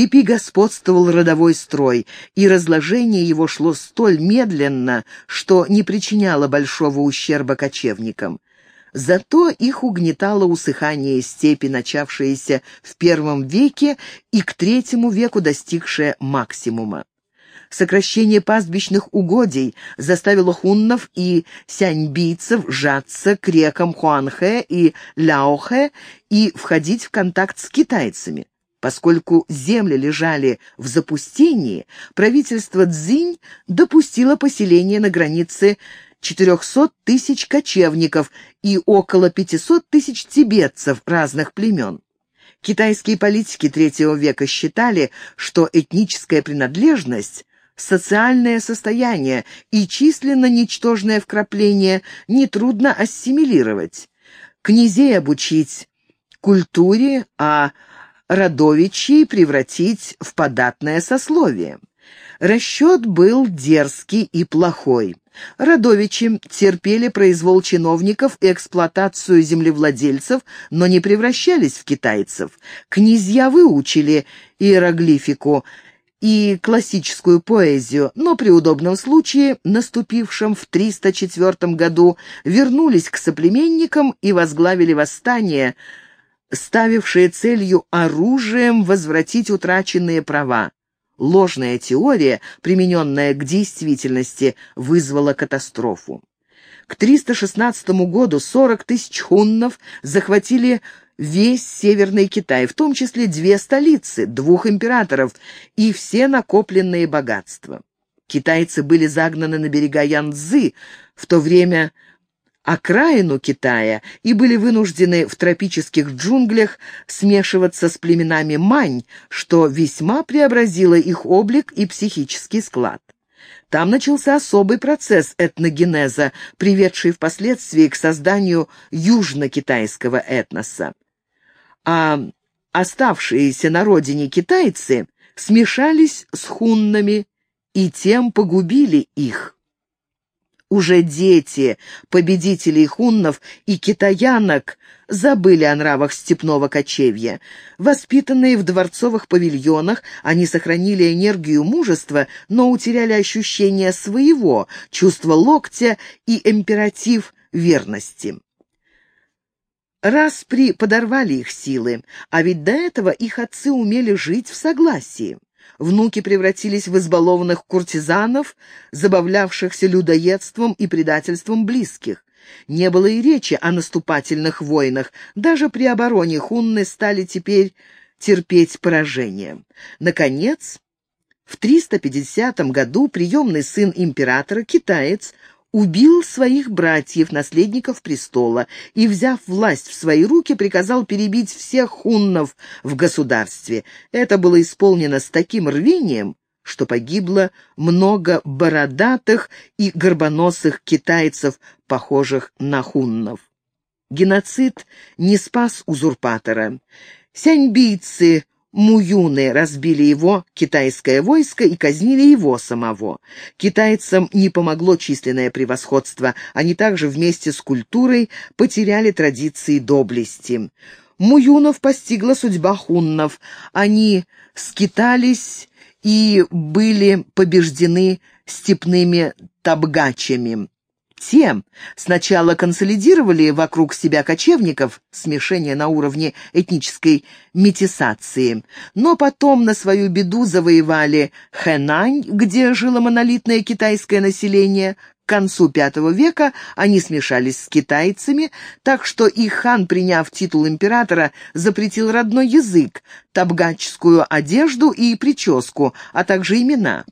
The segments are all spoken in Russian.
степи господствовал родовой строй, и разложение его шло столь медленно, что не причиняло большого ущерба кочевникам. Зато их угнетало усыхание степи, начавшееся в первом веке и к третьему веку достигшее максимума. Сокращение пастбищных угодий заставило хуннов и сяньбийцев сжаться к рекам Хуанхэ и Ляохэ и входить в контакт с китайцами. Поскольку земли лежали в запустении, правительство Цзинь допустило поселение на границе 400 тысяч кочевников и около 500 тысяч тибетцев разных племен. Китайские политики третьего века считали, что этническая принадлежность социальное состояние и численно ничтожное вкрапление нетрудно ассимилировать. Князей обучить культуре, а родовичей превратить в податное сословие. Расчет был дерзкий и плохой. Родовичи терпели произвол чиновников и эксплуатацию землевладельцев, но не превращались в китайцев. Князья выучили иероглифику – и классическую поэзию, но при удобном случае, наступившем в 304 году, вернулись к соплеменникам и возглавили восстание, ставившее целью оружием возвратить утраченные права. Ложная теория, примененная к действительности, вызвала катастрофу. К 316 году 40 тысяч хуннов захватили весь Северный Китай, в том числе две столицы, двух императоров и все накопленные богатства. Китайцы были загнаны на берега Янцзы, в то время окраину Китая, и были вынуждены в тропических джунглях смешиваться с племенами Мань, что весьма преобразило их облик и психический склад. Там начался особый процесс этногенеза, приведший впоследствии к созданию южно-китайского этноса а оставшиеся на родине китайцы смешались с хуннами и тем погубили их. Уже дети победителей хуннов и китаянок забыли о нравах степного кочевья. Воспитанные в дворцовых павильонах, они сохранили энергию мужества, но утеряли ощущение своего, чувство локтя и императив верности. Распри подорвали их силы, а ведь до этого их отцы умели жить в согласии. Внуки превратились в избалованных куртизанов, забавлявшихся людоедством и предательством близких. Не было и речи о наступательных войнах. Даже при обороне хунны стали теперь терпеть поражение. Наконец, в 350 году приемный сын императора, китаец, убил своих братьев, наследников престола, и, взяв власть в свои руки, приказал перебить всех хуннов в государстве. Это было исполнено с таким рвением, что погибло много бородатых и горбоносых китайцев, похожих на хуннов. Геноцид не спас узурпатора. Сяньбийцы Муюны разбили его китайское войско и казнили его самого. Китайцам не помогло численное превосходство, они также вместе с культурой потеряли традиции доблести. Муюнов постигла судьба хуннов. Они скитались и были побеждены степными табгачами. Те сначала консолидировали вокруг себя кочевников, смешение на уровне этнической метисации, но потом на свою беду завоевали Хэнань, где жило монолитное китайское население. К концу V века они смешались с китайцами, так что их хан, приняв титул императора, запретил родной язык, табгачскую одежду и прическу, а также имена.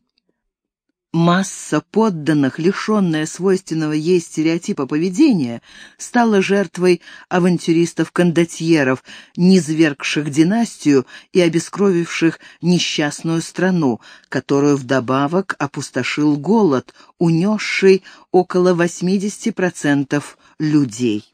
Масса подданных, лишенная свойственного ей стереотипа поведения, стала жертвой авантюристов-кондотьеров, низвергших династию и обескровивших несчастную страну, которую вдобавок опустошил голод, унесший около 80% людей.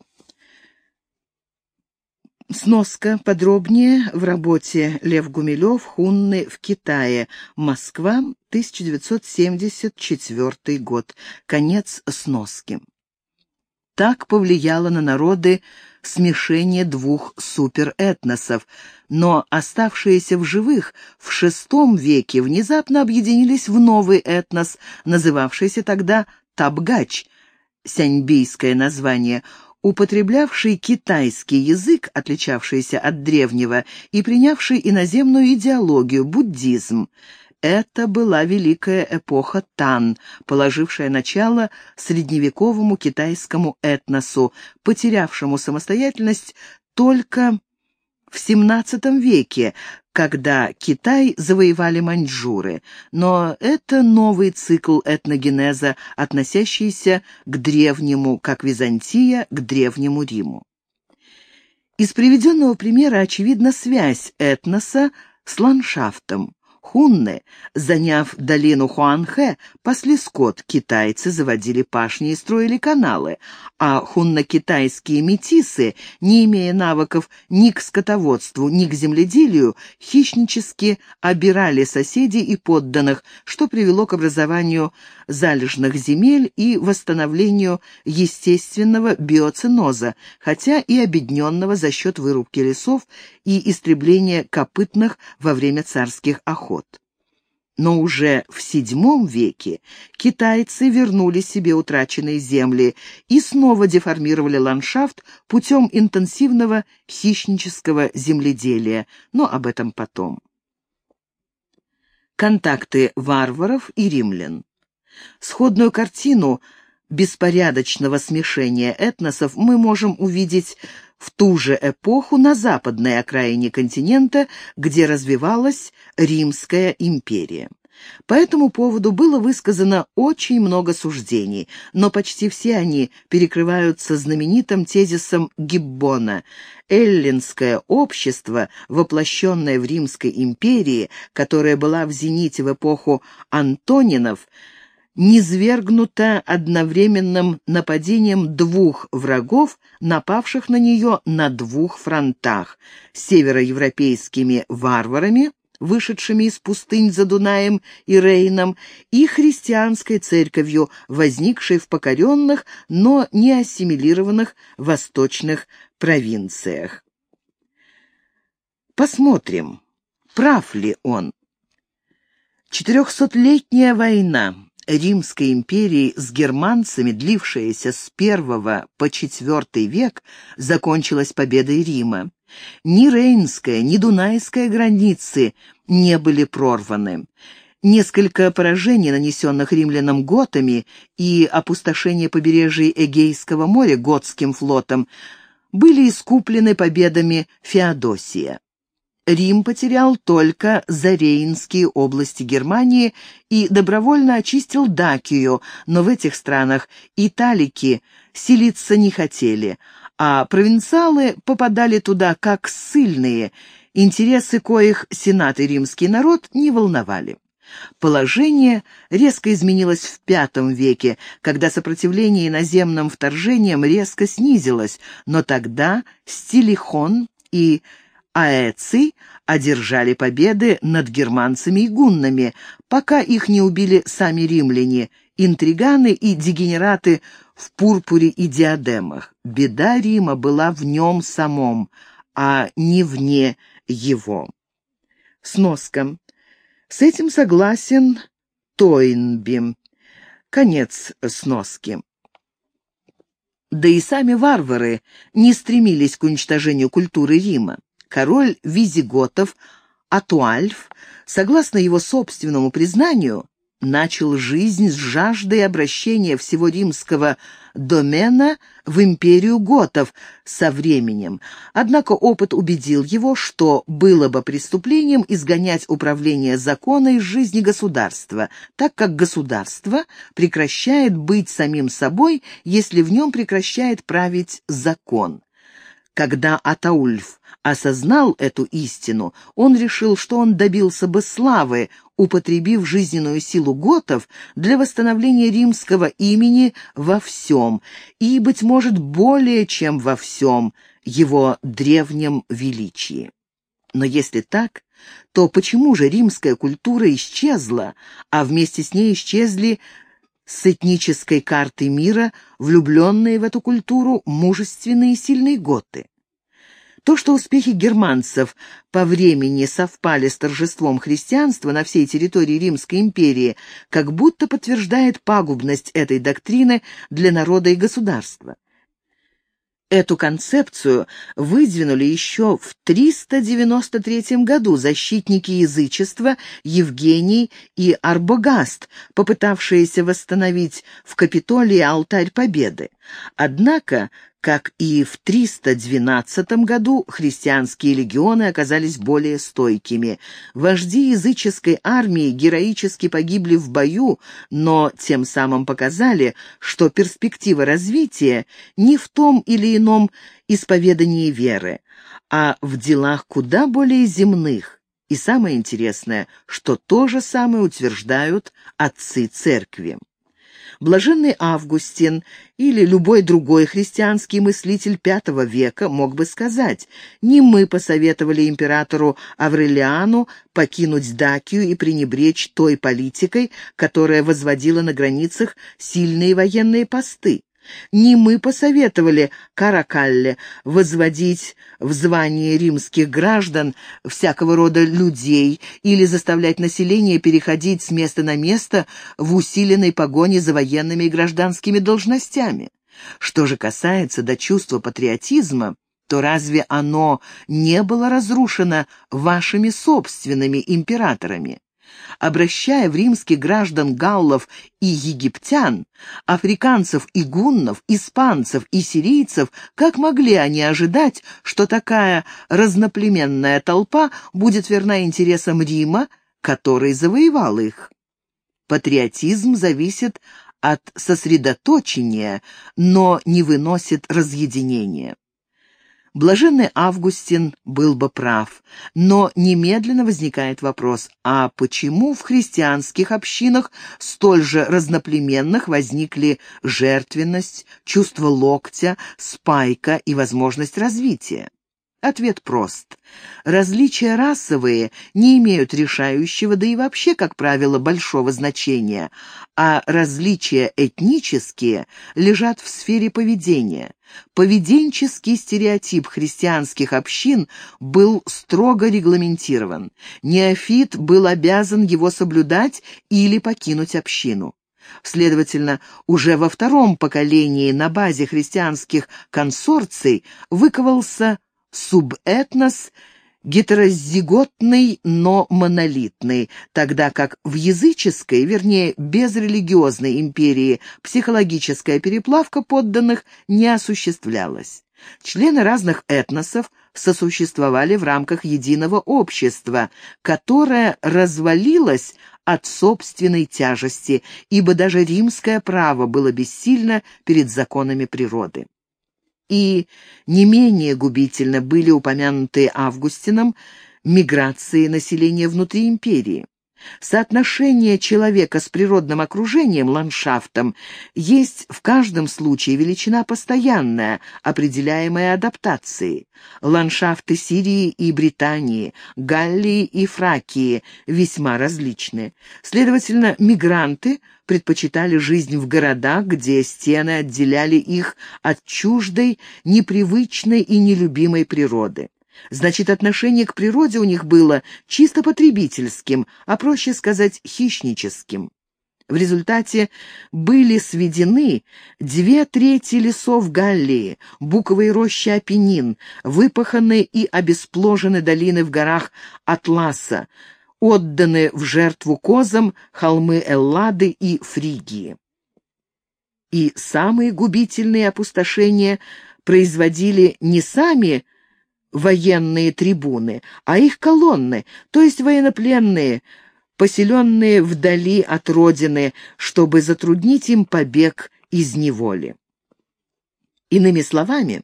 Сноска подробнее в работе Лев Гумилев «Хунны в Китае. Москва, 1974 год». Конец сноски. так повлияло на народы смешение двух суперэтносов, но оставшиеся в живых в VI веке внезапно объединились в новый этнос, называвшийся тогда Табгач, сяньбийское название, употреблявший китайский язык, отличавшийся от древнего, и принявший иноземную идеологию, буддизм. Это была великая эпоха Тан, положившая начало средневековому китайскому этносу, потерявшему самостоятельность только в XVII веке, когда Китай завоевали маньчжуры, но это новый цикл этногенеза, относящийся к древнему, как Византия, к древнему Риму. Из приведенного примера очевидна связь этноса с ландшафтом. Хунны, заняв долину Хуанхэ, пасли скот, китайцы заводили пашни и строили каналы, а хунно-китайские метисы, не имея навыков ни к скотоводству, ни к земледелию, хищнически обирали соседей и подданных, что привело к образованию залежных земель и восстановлению естественного биоценоза, хотя и обедненного за счет вырубки лесов и истребления копытных во время царских охот. Но уже в VII веке китайцы вернули себе утраченные земли и снова деформировали ландшафт путем интенсивного хищнического земледелия, но об этом потом. Контакты варваров и римлян. Сходную картину беспорядочного смешения этносов мы можем увидеть в ту же эпоху на западной окраине континента, где развивалась Римская империя. По этому поводу было высказано очень много суждений, но почти все они перекрываются знаменитым тезисом Гиббона. Эллинское общество, воплощенное в Римской империи, которая была в зените в эпоху Антонинов, низвергнута одновременным нападением двух врагов, напавших на нее на двух фронтах – североевропейскими варварами, вышедшими из пустынь за Дунаем и Рейном, и христианской церковью, возникшей в покоренных, но не ассимилированных восточных провинциях. Посмотрим, прав ли он. Четырехсотлетняя война, Римской империи с германцами, длившаяся с первого по четвертый век, закончилась победой Рима. Ни Рейнская, ни Дунайская границы не были прорваны. Несколько поражений, нанесенных римлянам готами, и опустошение побережья Эгейского моря готским флотом, были искуплены победами Феодосия. Рим потерял только Зарейнские области Германии и добровольно очистил Дакию, но в этих странах италики селиться не хотели, а провинциалы попадали туда как ссыльные, интересы коих сенат и римский народ не волновали. Положение резко изменилось в V веке, когда сопротивление иноземным вторжениям резко снизилось, но тогда Стилихон и аэцы одержали победы над германцами и гуннами, пока их не убили сами римляне, интриганы и дегенераты в пурпуре и диадемах. Беда Рима была в нем самом, а не вне его. Сноска. С этим согласен Тойнби. Конец сноски. Да и сами варвары не стремились к уничтожению культуры Рима. Король визиготов Атуальф, согласно его собственному признанию, начал жизнь с жаждой обращения всего римского домена в империю готов со временем. Однако опыт убедил его, что было бы преступлением изгонять управление закона из жизни государства, так как государство прекращает быть самим собой, если в нем прекращает править закон. Когда Атаульф осознал эту истину, он решил, что он добился бы славы, употребив жизненную силу готов для восстановления римского имени во всем, и, быть может, более чем во всем, его древнем величии. Но если так, то почему же римская культура исчезла, а вместе с ней исчезли с этнической карты мира влюбленные в эту культуру мужественные и сильные готы. То, что успехи германцев по времени совпали с торжеством христианства на всей территории Римской империи, как будто подтверждает пагубность этой доктрины для народа и государства. Эту концепцию выдвинули еще в 393 году защитники язычества Евгений и Арбогаст, попытавшиеся восстановить в Капитолии алтарь Победы. Однако как и в 312 году христианские легионы оказались более стойкими. Вожди языческой армии героически погибли в бою, но тем самым показали, что перспектива развития не в том или ином исповедании веры, а в делах куда более земных. И самое интересное, что то же самое утверждают отцы церкви. Блаженный Августин или любой другой христианский мыслитель V века мог бы сказать, не мы посоветовали императору Аврелиану покинуть Дакию и пренебречь той политикой, которая возводила на границах сильные военные посты. Не мы посоветовали Каракалле возводить в звание римских граждан всякого рода людей или заставлять население переходить с места на место в усиленной погоне за военными и гражданскими должностями. Что же касается до чувства патриотизма, то разве оно не было разрушено вашими собственными императорами? Обращая в римских граждан галлов и египтян, африканцев и гуннов, испанцев и сирийцев, как могли они ожидать, что такая разноплеменная толпа будет верна интересам Рима, который завоевал их? Патриотизм зависит от сосредоточения, но не выносит разъединения. Блаженный Августин был бы прав, но немедленно возникает вопрос, а почему в христианских общинах столь же разноплеменных возникли жертвенность, чувство локтя, спайка и возможность развития? Ответ прост. Различия расовые не имеют решающего, да и вообще, как правило, большого значения, а различия этнические лежат в сфере поведения. Поведенческий стереотип христианских общин был строго регламентирован. Неофит был обязан его соблюдать или покинуть общину. Следовательно, уже во втором поколении на базе христианских консорций выковался субэтнос гетерозиготный, но монолитный, тогда как в языческой, вернее, безрелигиозной империи психологическая переплавка подданных не осуществлялась. Члены разных этносов сосуществовали в рамках единого общества, которое развалилось от собственной тяжести, ибо даже римское право было бессильно перед законами природы и не менее губительно были упомянутые Августином миграции населения внутри империи. Соотношение человека с природным окружением, ландшафтом, есть в каждом случае величина постоянная, определяемая адаптацией. Ландшафты Сирии и Британии, Галлии и Фракии весьма различны. Следовательно, мигранты предпочитали жизнь в городах, где стены отделяли их от чуждой, непривычной и нелюбимой природы. Значит, отношение к природе у них было чисто потребительским, а проще сказать, хищническим. В результате были сведены две трети лесов Галлии, буковые рощи Апеннин, выпаханы и обеспложены долины в горах Атласа, отданы в жертву козам холмы Эллады и Фригии. И самые губительные опустошения производили не сами военные трибуны, а их колонны, то есть военнопленные, поселенные вдали от родины, чтобы затруднить им побег из неволи. Иными словами,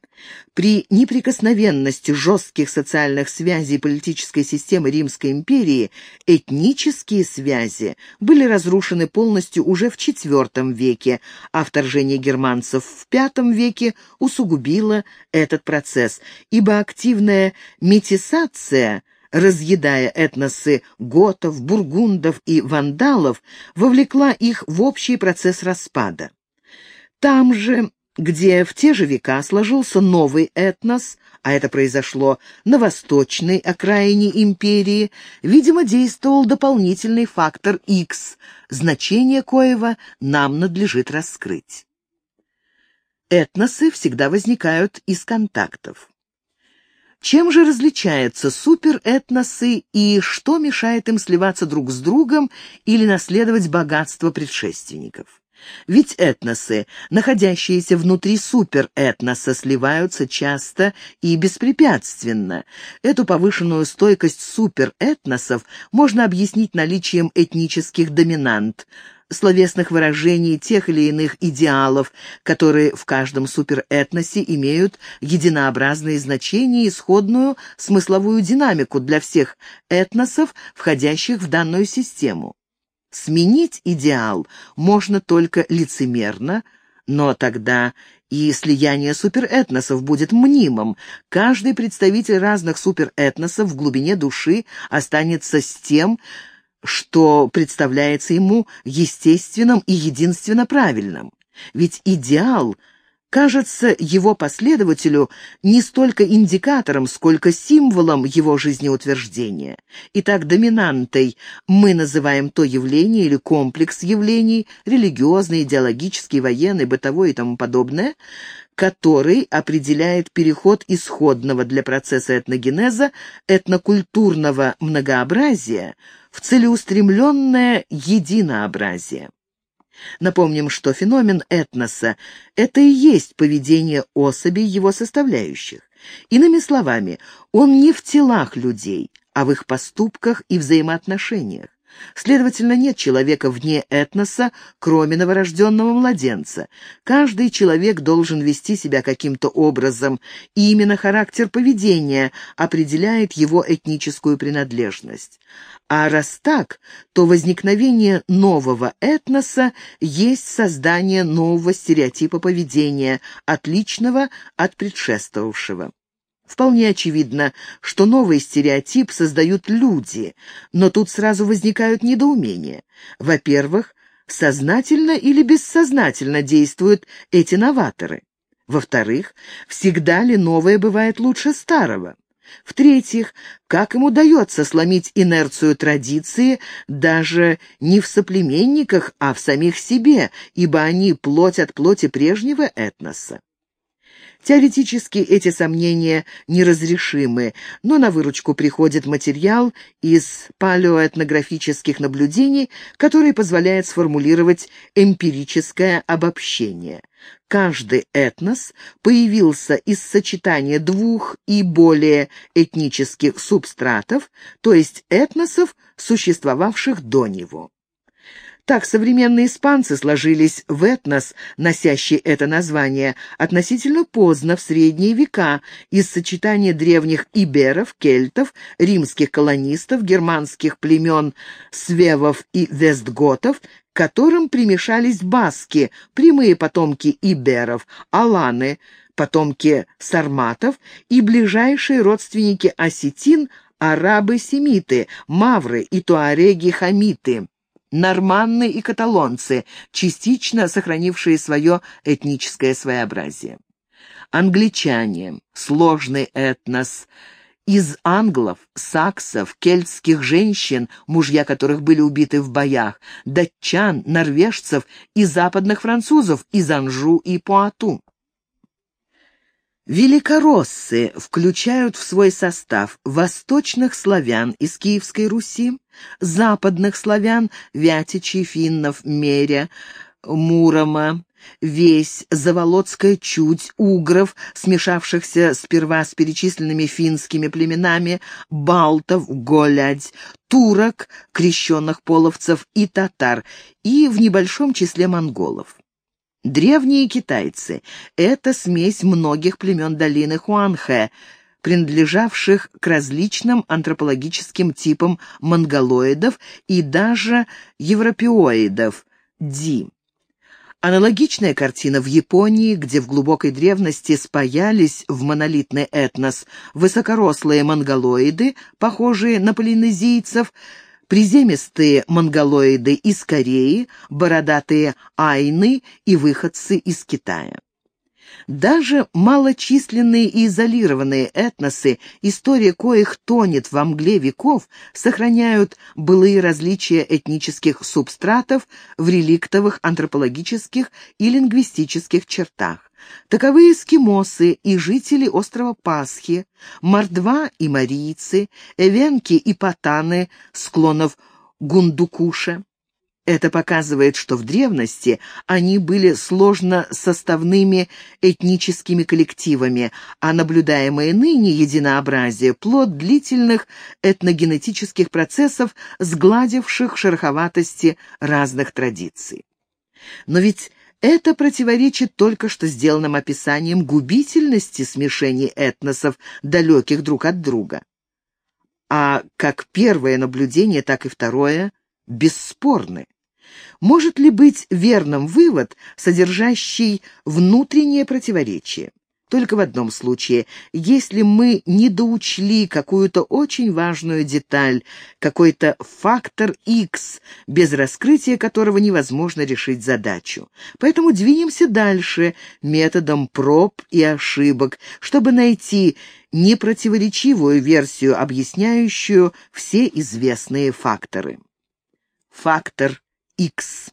при неприкосновенности жестких социальных связей политической системы Римской империи этнические связи были разрушены полностью уже в IV веке, а вторжение германцев в V веке усугубило этот процесс, ибо активная метисация разъедая этносы готов, бургундов и вандалов, вовлекла их в общий процесс распада. Там же, где в те же века сложился новый этнос, а это произошло на восточной окраине империи, видимо, действовал дополнительный фактор X, значение коего нам надлежит раскрыть. Этносы всегда возникают из контактов. Чем же различаются суперэтносы и что мешает им сливаться друг с другом или наследовать богатство предшественников? Ведь этносы, находящиеся внутри суперэтноса, сливаются часто и беспрепятственно. Эту повышенную стойкость суперэтносов можно объяснить наличием этнических доминант – словесных выражений тех или иных идеалов, которые в каждом суперэтносе имеют единообразные значения и сходную смысловую динамику для всех этносов, входящих в данную систему. Сменить идеал можно только лицемерно, но тогда и слияние суперэтносов будет мнимым. Каждый представитель разных суперэтносов в глубине души останется с тем, что представляется ему естественным и единственно правильным. Ведь идеал кажется его последователю не столько индикатором, сколько символом его жизнеутверждения. Итак, доминантой мы называем то явление или комплекс явлений, религиозный, идеологический, военный, бытовой и тому подобное, который определяет переход исходного для процесса этногенеза этнокультурного многообразия в целеустремленное единообразие. Напомним, что феномен этноса – это и есть поведение особей его составляющих. Иными словами, он не в телах людей, а в их поступках и взаимоотношениях. Следовательно, нет человека вне этноса, кроме новорожденного младенца. Каждый человек должен вести себя каким-то образом, и именно характер поведения определяет его этническую принадлежность. А раз так, то возникновение нового этноса есть создание нового стереотипа поведения, отличного от предшествовавшего. Вполне очевидно, что новый стереотип создают люди, но тут сразу возникают недоумения. Во-первых, сознательно или бессознательно действуют эти новаторы. Во-вторых, всегда ли новое бывает лучше старого? В-третьих, как им удается сломить инерцию традиции даже не в соплеменниках, а в самих себе, ибо они плоть от плоти прежнего этноса? Теоретически эти сомнения неразрешимы, но на выручку приходит материал из палеоэтнографических наблюдений, который позволяет сформулировать эмпирическое обобщение. Каждый этнос появился из сочетания двух и более этнических субстратов, то есть этносов, существовавших до него. Так современные испанцы сложились в этнос, носящий это название, относительно поздно, в средние века, из сочетания древних иберов, кельтов, римских колонистов, германских племен свевов и вестготов, к которым примешались баски, прямые потомки иберов, аланы, потомки сарматов и ближайшие родственники осетин, арабы-семиты, мавры и туареги-хамиты норманны и каталонцы, частично сохранившие свое этническое своеобразие. Англичане, сложный этнос, из англов, саксов, кельтских женщин, мужья которых были убиты в боях, датчан, норвежцев и западных французов из Анжу и Пуату. Великороссы включают в свой состав восточных славян из Киевской Руси, западных славян – Вятичей, Финнов, Меря, Мурома, весь Заволоцкая чуть, угров, смешавшихся сперва с перечисленными финскими племенами, балтов, голядь, турок, крещенных половцев и татар, и в небольшом числе монголов. Древние китайцы — это смесь многих племен долины Хуанхэ, принадлежавших к различным антропологическим типам монголоидов и даже европеоидов, ди. Аналогичная картина в Японии, где в глубокой древности спаялись в монолитный этнос высокорослые монголоиды, похожие на полинезийцев, приземистые монголоиды из Кореи, бородатые айны и выходцы из Китая. Даже малочисленные и изолированные этносы, история коих тонет во мгле веков, сохраняют былые различия этнических субстратов в реликтовых антропологических и лингвистических чертах. Таковы эскимосы и жители острова Пасхи, мордва и марийцы, эвенки и патаны склонов Гундукуша. Это показывает, что в древности они были сложно составными этническими коллективами, а наблюдаемое ныне единообразие – плод длительных этногенетических процессов, сгладивших шероховатости разных традиций. Но ведь это противоречит только что сделанным описанием губительности смешений этносов, далеких друг от друга. А как первое наблюдение, так и второе бесспорны. Может ли быть верным вывод, содержащий внутреннее противоречие? Только в одном случае, если мы не доучли какую-то очень важную деталь, какой-то фактор X, без раскрытия которого невозможно решить задачу. Поэтому двинемся дальше методом проб и ошибок, чтобы найти непротиворечивую версию, объясняющую все известные факторы. Фактор X.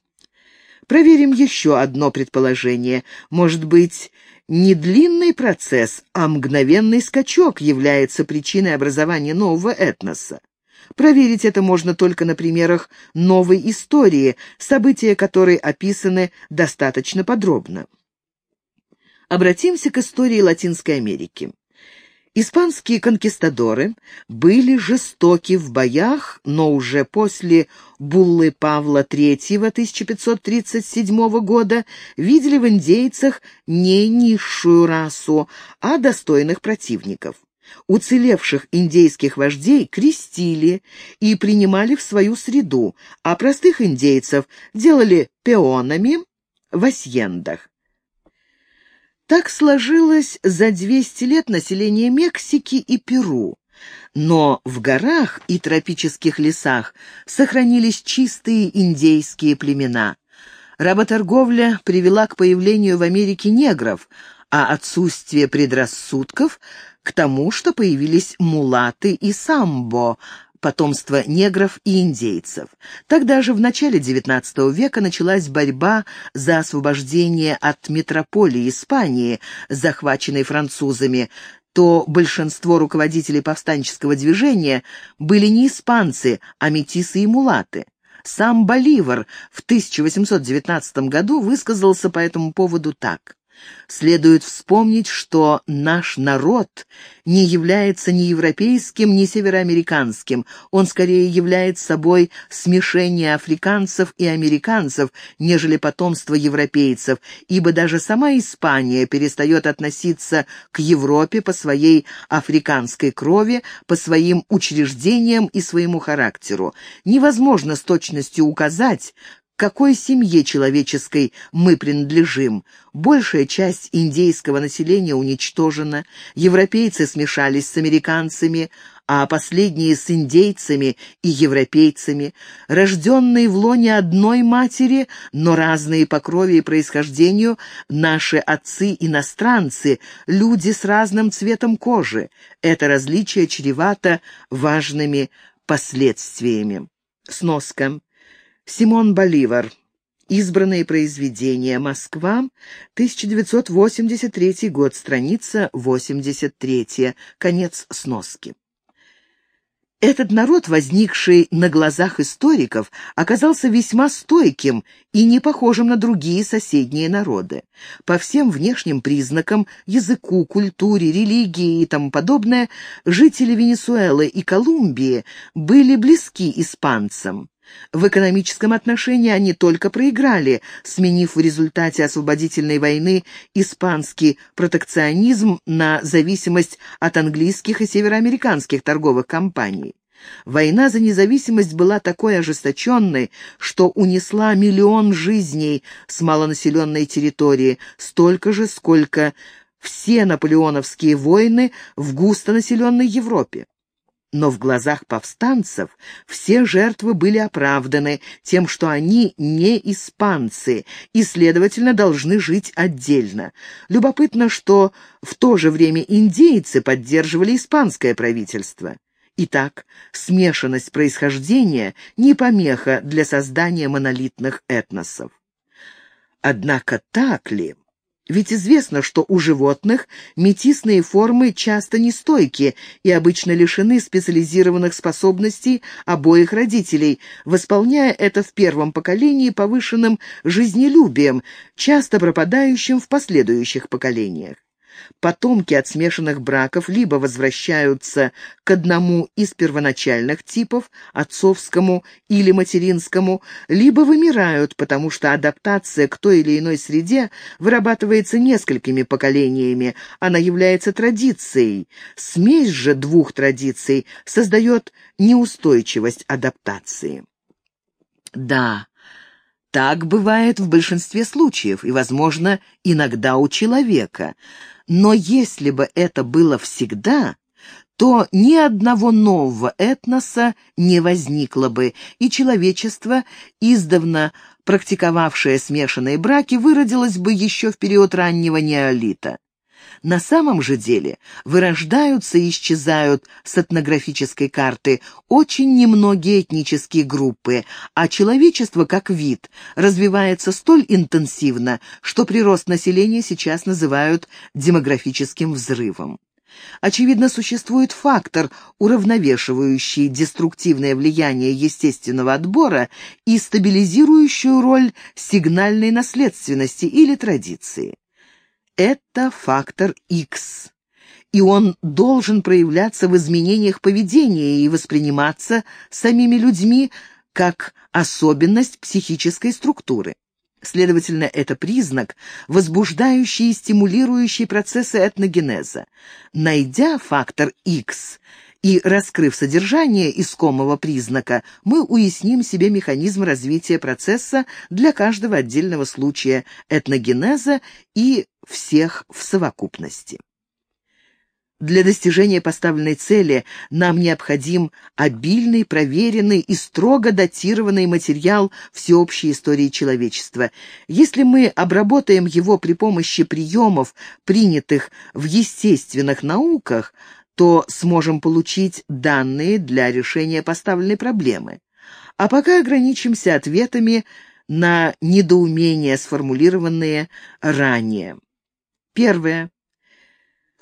Проверим еще одно предположение. Может быть, не длинный процесс, а мгновенный скачок является причиной образования нового этноса. Проверить это можно только на примерах новой истории, события которой описаны достаточно подробно. Обратимся к истории Латинской Америки. Испанские конкистадоры были жестоки в боях, но уже после буллы Павла III 1537 года видели в индейцах не низшую расу, а достойных противников. Уцелевших индейских вождей крестили и принимали в свою среду, а простых индейцев делали пеонами в асьендах. Так сложилось за 200 лет население Мексики и Перу. Но в горах и тропических лесах сохранились чистые индейские племена. Работорговля привела к появлению в Америке негров, а отсутствие предрассудков — к тому, что появились мулаты и самбо, потомство негров и индейцев. Тогда же, в начале XIX века, началась борьба за освобождение от метрополии Испании, захваченной французами, то большинство руководителей повстанческого движения были не испанцы, а метисы и мулаты. Сам Боливар в 1819 году высказался по этому поводу так. Следует вспомнить, что наш народ не является ни европейским, ни североамериканским. Он скорее является собой смешение африканцев и американцев, нежели потомство европейцев, ибо даже сама Испания перестает относиться к Европе по своей африканской крови, по своим учреждениям и своему характеру. Невозможно с точностью указать, какой семье человеческой мы принадлежим. Большая часть индейского населения уничтожена, европейцы смешались с американцами, а последние с индейцами и европейцами, рожденные в лоне одной матери, но разные по крови и происхождению, наши отцы-иностранцы, люди с разным цветом кожи. Это различие чревато важными последствиями. Сноска. Симон Боливар. Избранные произведения. Москва, 1983 год, страница 83. Конец сноски. Этот народ, возникший на глазах историков, оказался весьма стойким и не похожим на другие соседние народы. По всем внешним признакам, языку, культуре, религии и тому подобное, жители Венесуэлы и Колумбии были близки испанцам. В экономическом отношении они только проиграли, сменив в результате освободительной войны испанский протекционизм на зависимость от английских и североамериканских торговых компаний. Война за независимость была такой ожесточенной, что унесла миллион жизней с малонаселенной территории, столько же, сколько все наполеоновские войны в густонаселенной Европе. Но в глазах повстанцев все жертвы были оправданы тем, что они не испанцы и, следовательно, должны жить отдельно. Любопытно, что в то же время индейцы поддерживали испанское правительство. Итак, смешанность происхождения не помеха для создания монолитных этносов. Однако так ли? Ведь известно, что у животных метисные формы часто нестойки и обычно лишены специализированных способностей обоих родителей, восполняя это в первом поколении повышенным жизнелюбием, часто пропадающим в последующих поколениях потомки от смешанных браков либо возвращаются к одному из первоначальных типов, отцовскому или материнскому, либо вымирают, потому что адаптация к той или иной среде вырабатывается несколькими поколениями, она является традицией. Смесь же двух традиций создает неустойчивость адаптации. Да, так бывает в большинстве случаев и, возможно, иногда у человека. Но если бы это было всегда, то ни одного нового этноса не возникло бы, и человечество, издавна практиковавшее смешанные браки, выродилось бы еще в период раннего неолита. На самом же деле вырождаются и исчезают с этнографической карты очень немногие этнические группы, а человечество как вид развивается столь интенсивно, что прирост населения сейчас называют демографическим взрывом. Очевидно, существует фактор, уравновешивающий деструктивное влияние естественного отбора и стабилизирующую роль сигнальной наследственности или традиции. Это фактор X, и он должен проявляться в изменениях поведения и восприниматься самими людьми как особенность психической структуры. Следовательно, это признак, возбуждающий и стимулирующий процессы этногенеза. Найдя фактор X и раскрыв содержание искомого признака, мы уясним себе механизм развития процесса для каждого отдельного случая этногенеза и всех в совокупности. Для достижения поставленной цели нам необходим обильный, проверенный и строго датированный материал всеобщей истории человечества. Если мы обработаем его при помощи приемов, принятых в естественных науках, то сможем получить данные для решения поставленной проблемы. А пока ограничимся ответами на недоумения, сформулированные ранее. Первое.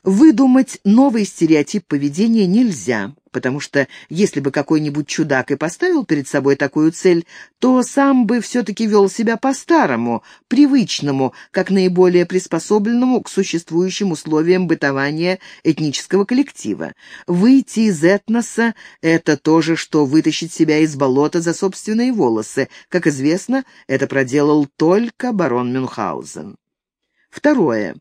Выдумать новый стереотип поведения нельзя, потому что если бы какой-нибудь чудак и поставил перед собой такую цель, то сам бы все-таки вел себя по-старому, привычному, как наиболее приспособленному к существующим условиям бытования этнического коллектива. Выйти из этноса — это то же, что вытащить себя из болота за собственные волосы. Как известно, это проделал только барон Мюнхгаузен. Второе.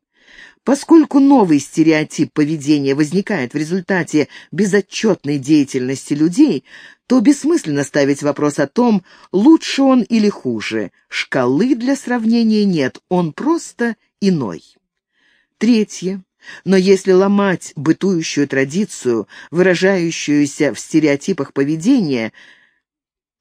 Поскольку новый стереотип поведения возникает в результате безотчетной деятельности людей, то бессмысленно ставить вопрос о том, лучше он или хуже. Шкалы для сравнения нет, он просто иной. Третье. Но если ломать бытующую традицию, выражающуюся в стереотипах поведения,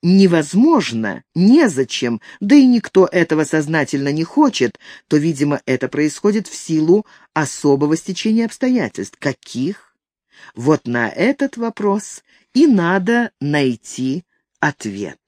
невозможно, незачем, да и никто этого сознательно не хочет, то, видимо, это происходит в силу особого стечения обстоятельств. Каких? Вот на этот вопрос и надо найти ответ.